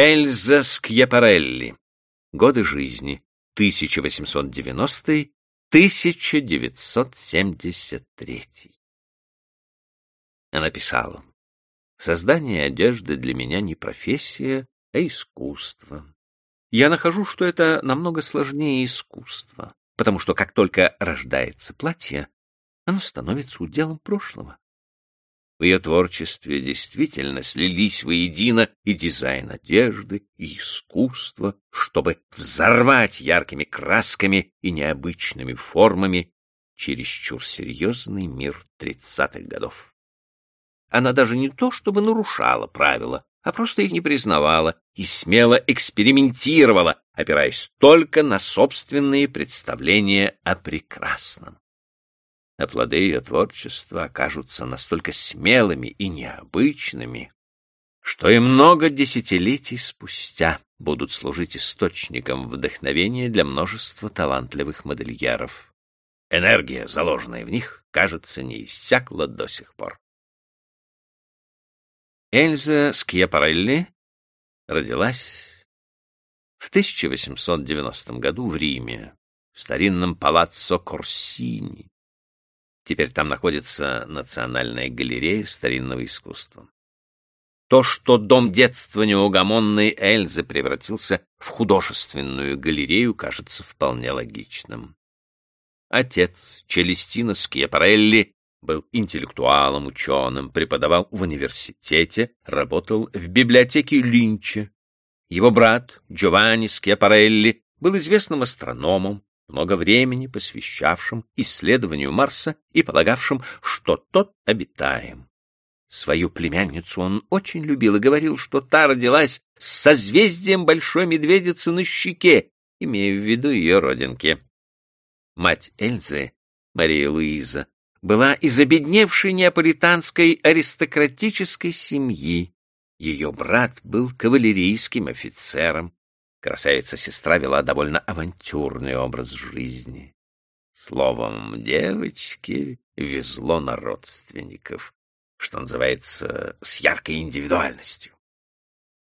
Эльза Скьяпарелли. Годы жизни 1890-1973. Она писала. Создание одежды для меня не профессия, а искусство. Я нахожу, что это намного сложнее искусства, потому что как только рождается платье, оно становится уделом прошлого. В ее творчестве действительно слились воедино и дизайн одежды, и искусство, чтобы взорвать яркими красками и необычными формами чересчур серьезный мир тридцатых годов. Она даже не то чтобы нарушала правила, а просто их не признавала и смело экспериментировала, опираясь только на собственные представления о прекрасном а плоды ее творчества окажутся настолько смелыми и необычными, что и много десятилетий спустя будут служить источником вдохновения для множества талантливых модельеров. Энергия, заложенная в них, кажется, не иссякла до сих пор. Эльза Скьяпарелли родилась в 1890 году в Риме, в старинном палаццо Корсини, Теперь там находится Национальная галерея старинного искусства. То, что дом детства неугомонной Эльзы превратился в художественную галерею, кажется вполне логичным. Отец Челестино Скьяпарелли был интеллектуалом, ученым, преподавал в университете, работал в библиотеке Линча. Его брат Джованни Скьяпарелли был известным астрономом, много времени посвящавшим исследованию Марса и полагавшим, что тот обитаем. Свою племянницу он очень любил и говорил, что та родилась с созвездием Большой Медведицы на щеке, имея в виду ее родинки. Мать Эльзы, Мария Луиза, была из обедневшей неаполитанской аристократической семьи. Ее брат был кавалерийским офицером, Красавица-сестра вела довольно авантюрный образ жизни. Словом, девочке везло на родственников, что называется, с яркой индивидуальностью.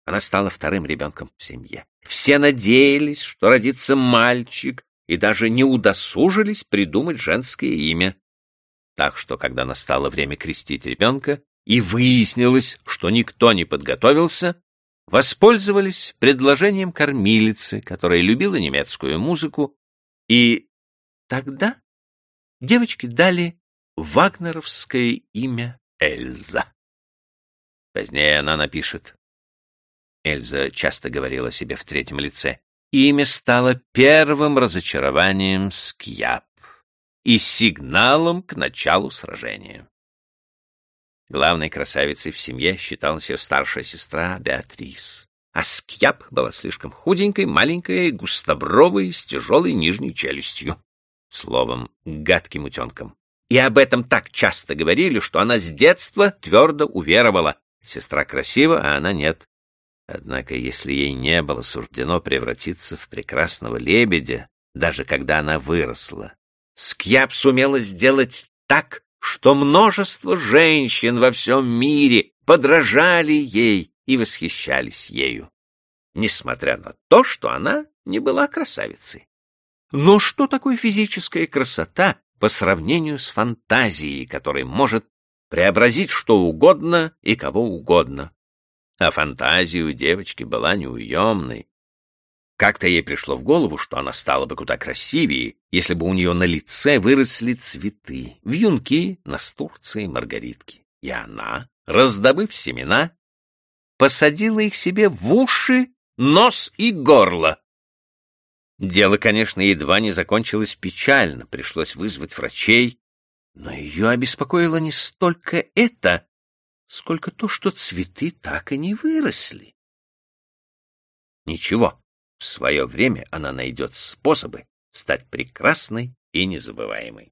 Она стала вторым ребенком в семье. Все надеялись, что родится мальчик, и даже не удосужились придумать женское имя. Так что, когда настало время крестить ребенка, и выяснилось, что никто не подготовился, воспользовались предложением кормилицы, которая любила немецкую музыку, и тогда девочке дали вагнеровское имя Эльза. Позднее она напишет. Эльза часто говорила себе в третьем лице. Имя стало первым разочарованием Скьяп и сигналом к началу сражения. Главной красавицей в семье считалась ее старшая сестра Беатрис. А Скьяп была слишком худенькой, маленькой, густобровой, с тяжелой нижней челюстью. Словом, гадким утенком. И об этом так часто говорили, что она с детства твердо уверовала. Сестра красива, а она нет. Однако, если ей не было суждено превратиться в прекрасного лебедя, даже когда она выросла, Скьяп сумела сделать так, что множество женщин во всем мире подражали ей и восхищались ею, несмотря на то, что она не была красавицей. Но что такое физическая красота по сравнению с фантазией, которая может преобразить что угодно и кого угодно? А фантазия у девочки была неуемной, как-то ей пришло в голову, что она стала бы куда красивее, если бы у нее на лице выросли цветы, вьюнки, настурции, маргаритки. И она, раздобыв семена, посадила их себе в уши, нос и горло. Дело, конечно, едва не закончилось печально, пришлось вызвать врачей, но ее обеспокоило не столько это, сколько то, что цветы так и не выросли. Ничего, в свое время она найдет способы стать прекрасной и незабываемой.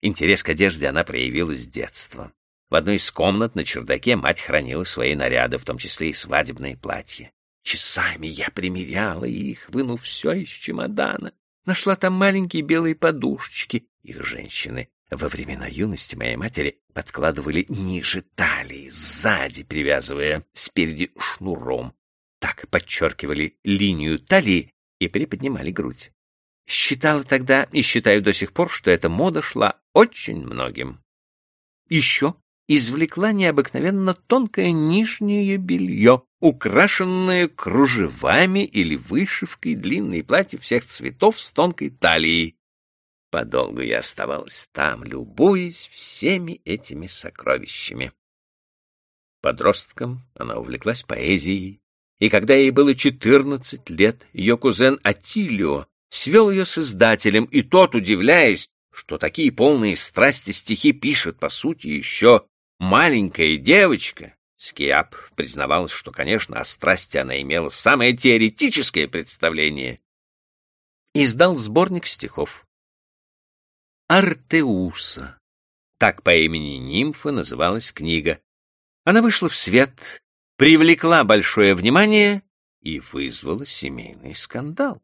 Интерес к одежде она проявила с детства. В одной из комнат на чердаке мать хранила свои наряды, в том числе и свадебные платья. Часами я примеряла их, вынув все из чемодана. Нашла там маленькие белые подушечки. Их женщины Во времена юности моей матери подкладывали ниже талии, сзади, привязывая спереди шнуром. Так подчеркивали линию талии и приподнимали грудь. Считала тогда и считаю до сих пор, что эта мода шла очень многим. Еще извлекла необыкновенно тонкое нижнее белье, украшенное кружевами или вышивкой, длинные платья всех цветов с тонкой талией. Подолгу я оставалась там, любуясь всеми этими сокровищами. Подростком она увлеклась поэзией, и когда ей было четырнадцать лет, ее кузен Атилио свел ее с издателем, и тот, удивляясь, что такие полные страсти стихи пишет, по сути, еще маленькая девочка, Скиап признавалась, что, конечно, о страсти она имела самое теоретическое представление, издал сборник стихов. Артеуса. Так по имени нимфы называлась книга. Она вышла в свет, привлекла большое внимание и вызвала семейный скандал.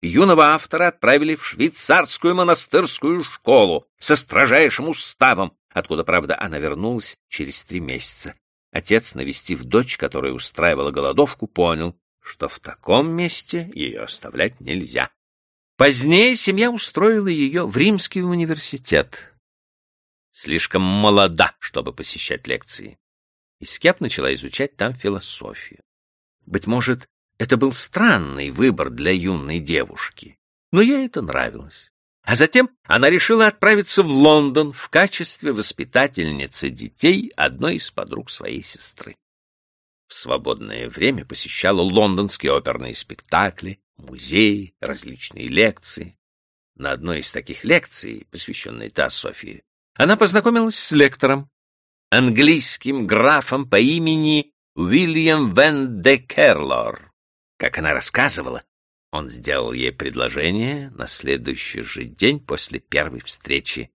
Юного автора отправили в швейцарскую монастырскую школу со строжайшим уставом, откуда, правда, она вернулась через три месяца. Отец, навестив дочь, которая устраивала голодовку, понял, что в таком месте ее оставлять нельзя. Позднее семья устроила ее в Римский университет. Слишком молода, чтобы посещать лекции. Искеп начала изучать там философию. Быть может, это был странный выбор для юной девушки, но ей это нравилось. А затем она решила отправиться в Лондон в качестве воспитательницы детей одной из подруг своей сестры. В свободное время посещала лондонские оперные спектакли, музеи, различные лекции. На одной из таких лекций, посвященной Теософии, она познакомилась с лектором, английским графом по имени Уильям Вен де Керлор. Как она рассказывала, он сделал ей предложение на следующий же день после первой встречи.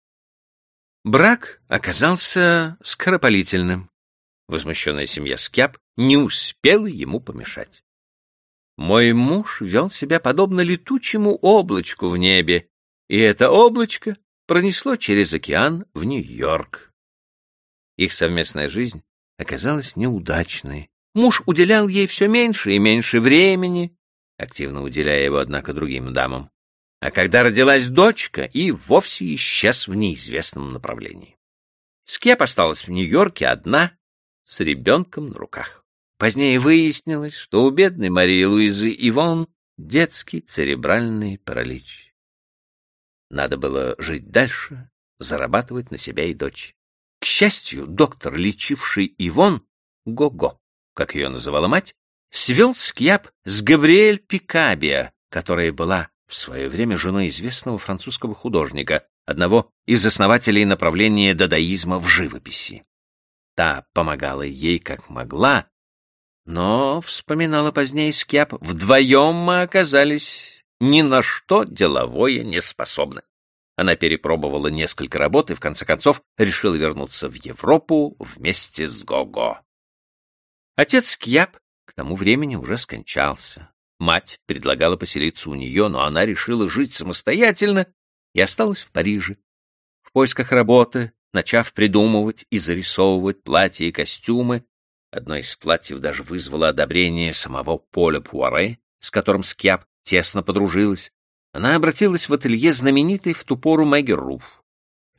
Брак оказался скоропалительным. Возмущенная семья Скяп не успела ему помешать. Мой муж вел себя подобно летучему облачку в небе, и это облачко пронесло через океан в Нью-Йорк. Их совместная жизнь оказалась неудачной. Муж уделял ей все меньше и меньше времени, активно уделяя его, однако, другим дамам. А когда родилась дочка, и вовсе исчез в неизвестном направлении. Скеп осталась в Нью-Йорке одна, с ребенком на руках. Позднее выяснилось, что у бедной Марии Луизы Ивон детский церебральный паралич. Надо было жить дальше, зарабатывать на себя и дочь. К счастью, доктор, лечивший Ивон, Го-Го, как ее называла мать, свел Скьяб с Габриэль Пикабия, которая была в свое время женой известного французского художника, одного из основателей направления дадаизма в живописи. Та помогала ей как могла, но, вспоминала позднее Скьяб, вдвоем мы оказались ни на что деловое не способны. Она перепробовала несколько работ и, в конце концов, решила вернуться в Европу вместе с Гого. Отец Кьяб к тому времени уже скончался. Мать предлагала поселиться у нее, но она решила жить самостоятельно и осталась в Париже. В поисках работы, начав придумывать и зарисовывать платья и костюмы, Одно из платьев даже вызвало одобрение самого Поля Пуаре, с которым Скьяб тесно подружилась. Она обратилась в ателье знаменитой в ту пору Мэгги Руф.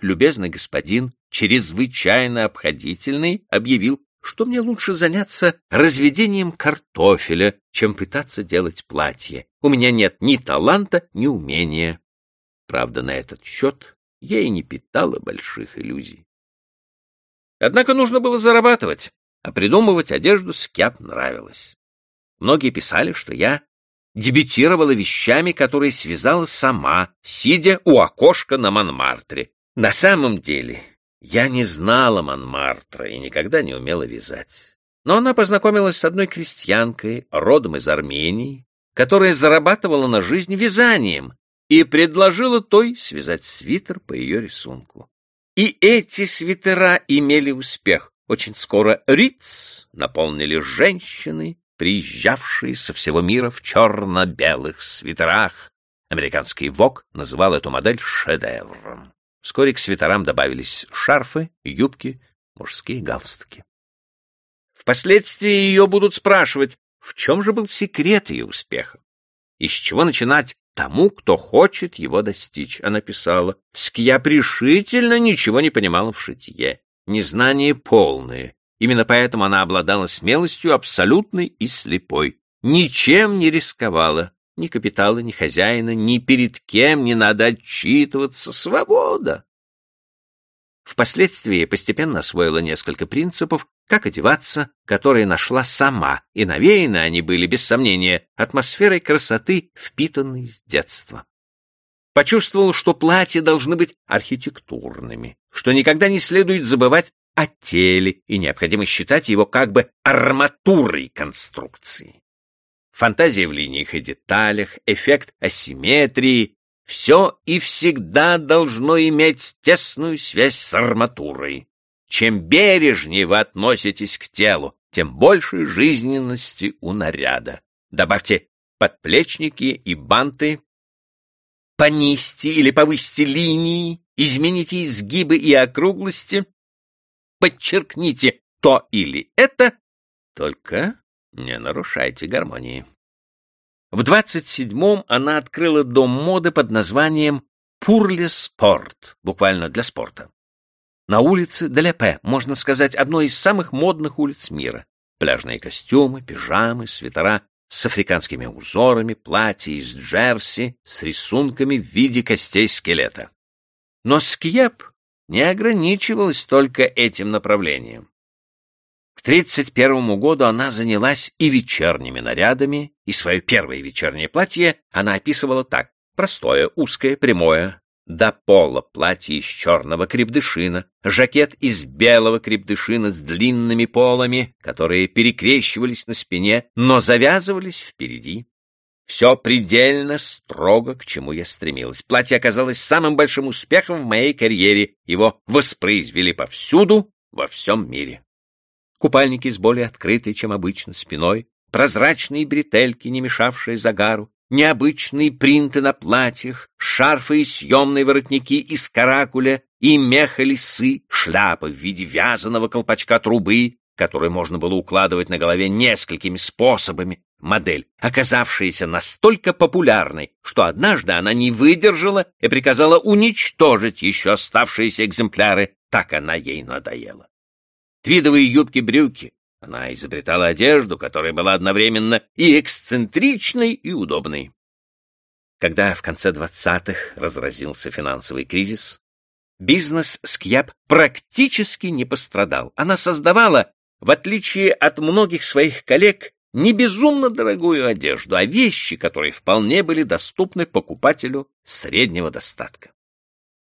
Любезный господин, чрезвычайно обходительный, объявил, что мне лучше заняться разведением картофеля, чем пытаться делать платье. У меня нет ни таланта, ни умения. Правда, на этот счет я и не питала больших иллюзий. Однако нужно было зарабатывать а придумывать одежду Скяп нравилось. Многие писали, что я дебютировала вещами, которые связала сама, сидя у окошка на Монмартре. На самом деле, я не знала Монмартра и никогда не умела вязать. Но она познакомилась с одной крестьянкой, родом из Армении, которая зарабатывала на жизнь вязанием и предложила той связать свитер по ее рисунку. И эти свитера имели успех. Очень скоро Риц наполнили женщины, приезжавшие со всего мира в черно-белых свитерах. Американский ВОК называл эту модель шедевром. Вскоре к свитерам добавились шарфы, юбки, мужские галстуки. Впоследствии ее будут спрашивать, в чем же был секрет ее успеха? Из чего начинать тому, кто хочет его достичь? Она писала, Скьяп решительно ничего не понимала в шитье. Незнание полное. Именно поэтому она обладала смелостью абсолютной и слепой. Ничем не рисковала. Ни капитала, ни хозяина, ни перед кем не надо отчитываться. Свобода! Впоследствии постепенно освоила несколько принципов, как одеваться, которые нашла сама, и навеяны они были, без сомнения, атмосферой красоты, впитанной с детства. Почувствовал, что платья должны быть архитектурными, что никогда не следует забывать о теле, и необходимо считать его как бы арматурой конструкции. Фантазия в линиях и деталях, эффект асимметрии — все и всегда должно иметь тесную связь с арматурой. Чем бережнее вы относитесь к телу, тем больше жизненности у наряда. Добавьте подплечники и банты, понизьте или повысьте линии, измените изгибы и округлости, подчеркните то или это, только не нарушайте гармонии. В 27-м она открыла дом моды под названием «Пурле Спорт», буквально для спорта. На улице Деляпе, можно сказать, одной из самых модных улиц мира. Пляжные костюмы, пижамы, свитера с африканскими узорами, платья из джерси с рисунками в виде костей скелета. Но Скьеп не ограничивалась только этим направлением. К 31 году она занялась и вечерними нарядами, и свое первое вечернее платье она описывала так. Простое, узкое, прямое, до пола платье из черного крепдышина, жакет из белого крепдышина с длинными полами, которые перекрещивались на спине, но завязывались впереди. Все предельно строго, к чему я стремилась. Платье оказалось самым большим успехом в моей карьере. Его воспроизвели повсюду, во всем мире купальники с более открытой, чем обычно, спиной, прозрачные бретельки, не мешавшие загару, необычные принты на платьях, шарфы и съемные воротники из каракуля и меха лисы, шляпа в виде вязаного колпачка трубы, которую можно было укладывать на голове несколькими способами, модель, оказавшаяся настолько популярной, что однажды она не выдержала и приказала уничтожить еще оставшиеся экземпляры, так она ей надоела твидовые юбки-брюки. Она изобретала одежду, которая была одновременно и эксцентричной, и удобной. Когда в конце двадцатых разразился финансовый кризис, бизнес Скьяб практически не пострадал. Она создавала, в отличие от многих своих коллег, не безумно дорогую одежду, а вещи, которые вполне были доступны покупателю среднего достатка.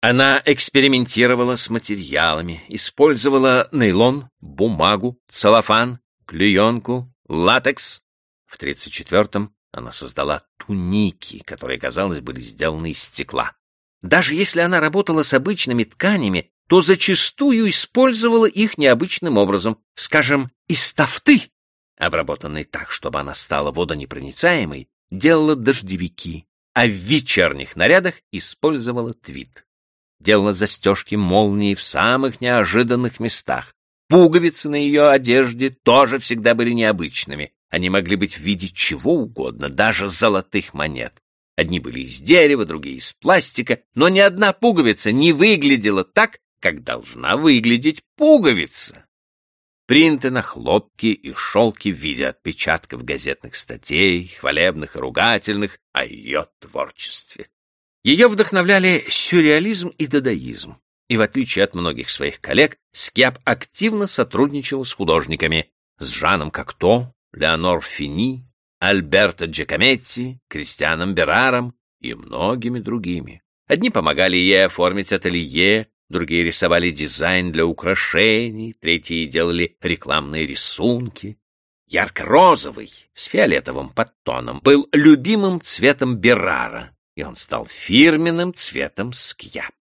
Она экспериментировала с материалами, использовала нейлон, бумагу, целлофан, клеенку, латекс. В 34-м она создала туники, которые, казалось, были сделаны из стекла. Даже если она работала с обычными тканями, то зачастую использовала их необычным образом, скажем, из тафты, обработанной так, чтобы она стала водонепроницаемой, делала дождевики, а в вечерних нарядах использовала твит делала застежки молнии в самых неожиданных местах. Пуговицы на ее одежде тоже всегда были необычными. Они могли быть в виде чего угодно, даже золотых монет. Одни были из дерева, другие из пластика, но ни одна пуговица не выглядела так, как должна выглядеть пуговица. Принты на хлопки и шелки в виде отпечатков газетных статей, хвалебных и ругательных о ее творчестве. Ее вдохновляли сюрреализм и дадаизм, и в отличие от многих своих коллег, Скьяп активно сотрудничала с художниками, с Жаном Кокто, Леонор Фини, Альберто Джакометти, Кристианом Бераром и многими другими. Одни помогали ей оформить ателье, другие рисовали дизайн для украшений, третьи делали рекламные рисунки. Ярко-розовый, с фиолетовым подтоном, был любимым цветом Берара, и он стал фирменным цветом Скьяп.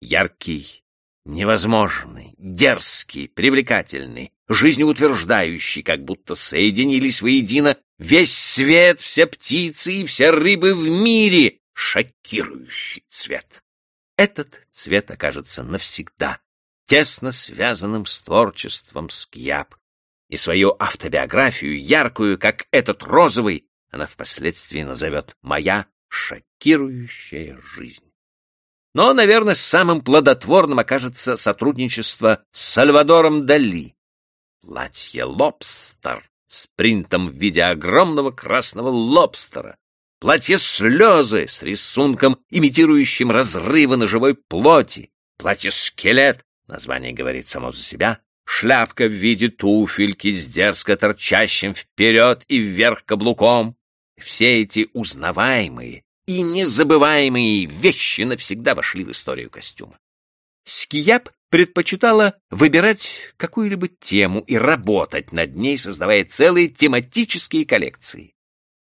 Яркий, невозможный, дерзкий, привлекательный, жизнеутверждающий, как будто соединились воедино весь свет, все птицы и все рыбы в мире, шокирующий цвет. Этот цвет окажется навсегда тесно связанным с творчеством Скьяб, и свою автобиографию, яркую, как этот розовый, она впоследствии назовет «Моя шокирующая жизнь». Но, наверное, самым плодотворным окажется сотрудничество с Сальвадором Дали. Платье «Лобстер» с принтом в виде огромного красного лобстера, платье «Слезы» с рисунком, имитирующим разрывы на живой плоти, платье «Скелет» название говорит само за себя, шляпка в виде туфельки с дерзко торчащим вперед и вверх каблуком. Все эти узнаваемые и незабываемые вещи навсегда вошли в историю костюма. Скияп предпочитала выбирать какую-либо тему и работать над ней, создавая целые тематические коллекции.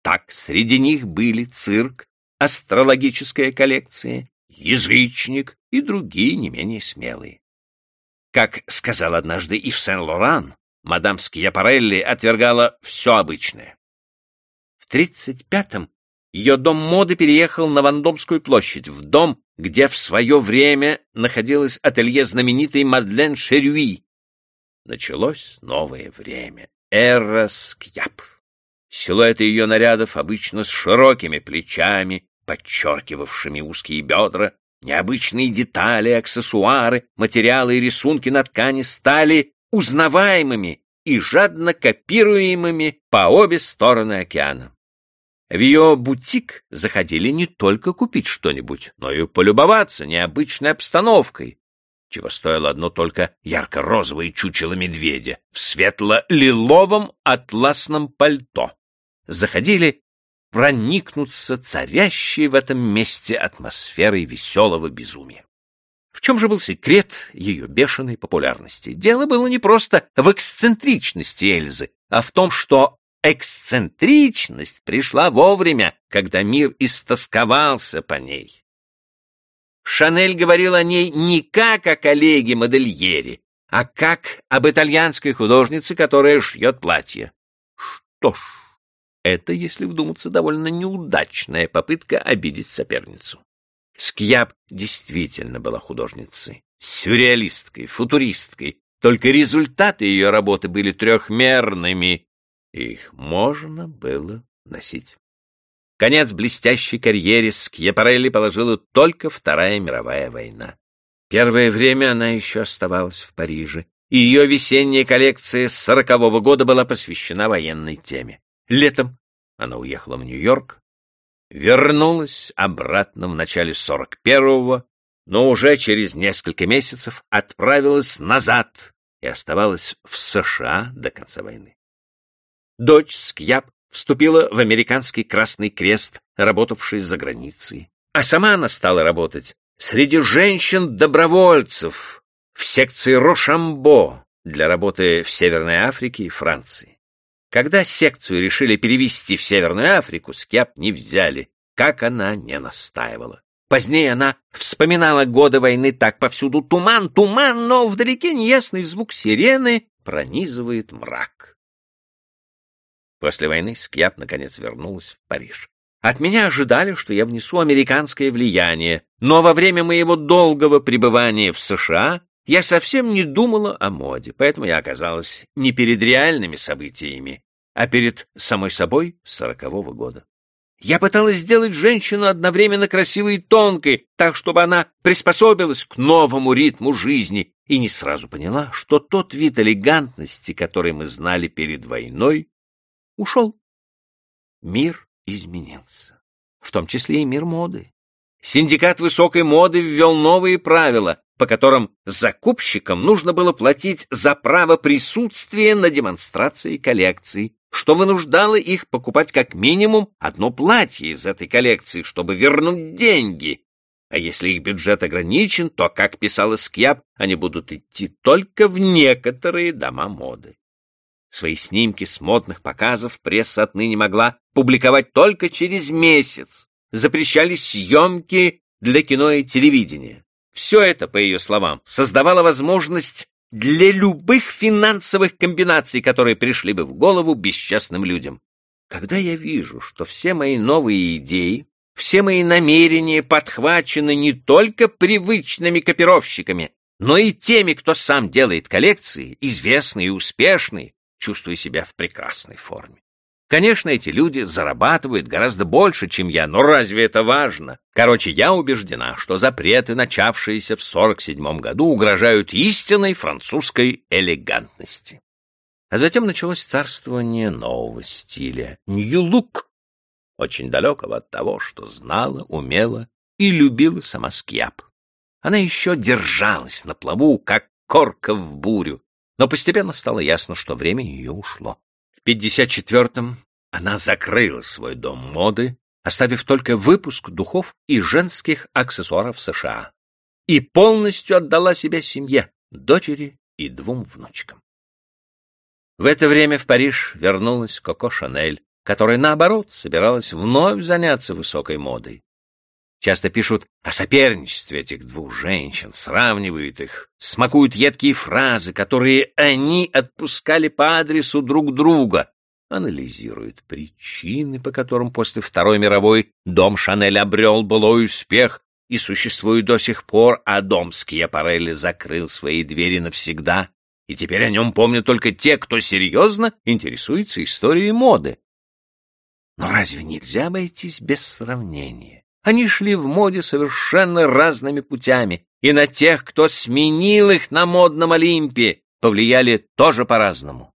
Так среди них были цирк, астрологическая коллекция, язычник и другие не менее смелые. Как сказал однажды Ив Сен-Лоран, мадам Скьяпарелли отвергала все обычное. В 35-м ее дом моды переехал на Вандомскую площадь, в дом, где в свое время находилось ателье знаменитой Мадлен Шерюи. Началось новое время, эра Скьяп. Силуэты ее нарядов обычно с широкими плечами, подчеркивавшими узкие бедра, Необычные детали, аксессуары, материалы и рисунки на ткани стали узнаваемыми и жадно копируемыми по обе стороны океана. В ее бутик заходили не только купить что-нибудь, но и полюбоваться необычной обстановкой, чего стоило одно только ярко-розовое чучело медведя в светло-лиловом атласном пальто. Заходили проникнуться царящей в этом месте атмосферой веселого безумия. В чем же был секрет ее бешеной популярности? Дело было не просто в эксцентричности Эльзы, а в том, что эксцентричность пришла вовремя, когда мир истосковался по ней. Шанель говорил о ней не как о коллеге-модельере, а как об итальянской художнице, которая шьет платье. Что ж, это, если вдуматься, довольно неудачная попытка обидеть соперницу. Скьяб действительно была художницей, сюрреалисткой, футуристкой, только результаты ее работы были трехмерными, их можно было носить. Конец блестящей карьере Скьяпарелли положила только Вторая мировая война. Первое время она еще оставалась в Париже, и ее весенняя коллекция с сорокового года была посвящена военной теме. Летом она уехала в Нью-Йорк, вернулась обратно в начале сорок первого, но уже через несколько месяцев отправилась назад и оставалась в США до конца войны. Дочь Скьяб вступила в американский Красный Крест, работавший за границей, а сама она стала работать среди женщин-добровольцев в секции Рошамбо для работы в Северной Африке и Франции. Когда секцию решили перевести в Северную Африку, Скяп не взяли, как она не настаивала. Позднее она вспоминала годы войны так повсюду туман, туман, но вдалеке неясный звук сирены пронизывает мрак. После войны Скьяп наконец вернулась в Париж. От меня ожидали, что я внесу американское влияние, но во время моего долгого пребывания в США я совсем не думала о моде, поэтому я оказалась не перед реальными событиями, а перед самой собой сорокового года. Я пыталась сделать женщину одновременно красивой и тонкой, так, чтобы она приспособилась к новому ритму жизни, и не сразу поняла, что тот вид элегантности, который мы знали перед войной, ушел. Мир изменился, в том числе и мир моды. Синдикат высокой моды ввел новые правила, по которым закупщикам нужно было платить за право присутствия на демонстрации коллекций, что вынуждало их покупать как минимум одно платье из этой коллекции, чтобы вернуть деньги. А если их бюджет ограничен, то, как писала Скьяп, они будут идти только в некоторые дома моды. Свои снимки с модных показов пресса отныне могла публиковать только через месяц. Запрещались съемки для кино и телевидения. Все это, по ее словам, создавало возможность для любых финансовых комбинаций, которые пришли бы в голову бесчестным людям. Когда я вижу, что все мои новые идеи все мои намерения подхвачены не только привычными копировщиками, но и теми, кто сам делает коллекции, известные и успешные, чувствуя себя в прекрасной форме. Конечно, эти люди зарабатывают гораздо больше, чем я, но разве это важно? Короче, я убеждена, что запреты, начавшиеся в 47 году, угрожают истинной французской элегантности. А затем началось царствование нового стиля — нью-лук, очень далекого от того, что знала, умела и любила сама Скьяб. Она еще держалась на плаву, как корка в бурю, но постепенно стало ясно, что время ее ушло. В 54-м она закрыла свой дом моды, оставив только выпуск духов и женских аксессуаров США, и полностью отдала себя семье, дочери и двум внучкам. В это время в Париж вернулась Коко Шанель, которая, наоборот, собиралась вновь заняться высокой модой. Часто пишут о соперничестве этих двух женщин, сравнивают их, смакуют едкие фразы, которые они отпускали по адресу друг друга, анализируют причины, по которым после Второй мировой дом Шанель обрел былой успех и существует до сих пор, а дом Скьяпарелли закрыл свои двери навсегда, и теперь о нем помнят только те, кто серьезно интересуется историей моды. Но разве нельзя обойтись без сравнения? Они шли в моде совершенно разными путями, и на тех, кто сменил их на модном Олимпе, повлияли тоже по-разному.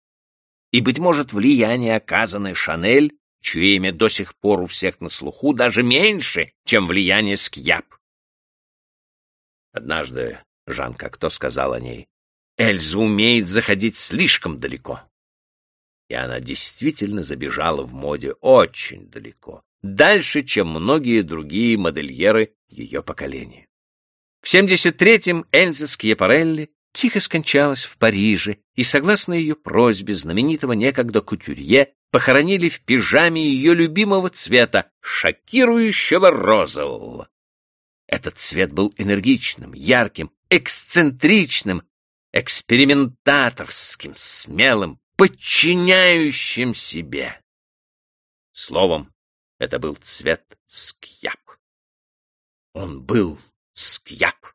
И, быть может, влияние, оказанное Шанель, чье имя до сих пор у всех на слуху, даже меньше, чем влияние Скьяб. Однажды Жан как-то сказал о ней, «Эльза умеет заходить слишком далеко». И она действительно забежала в моде очень далеко, дальше, чем многие другие модельеры ее поколения. В 73-м Эльза Скьяпарелли тихо скончалась в Париже, и, согласно ее просьбе, знаменитого некогда кутюрье похоронили в пижаме ее любимого цвета, шокирующего розового. Этот цвет был энергичным, ярким, эксцентричным, экспериментаторским, смелым, подчиняющим себе. Словом, это был цвет скьяп. Он был скьяп.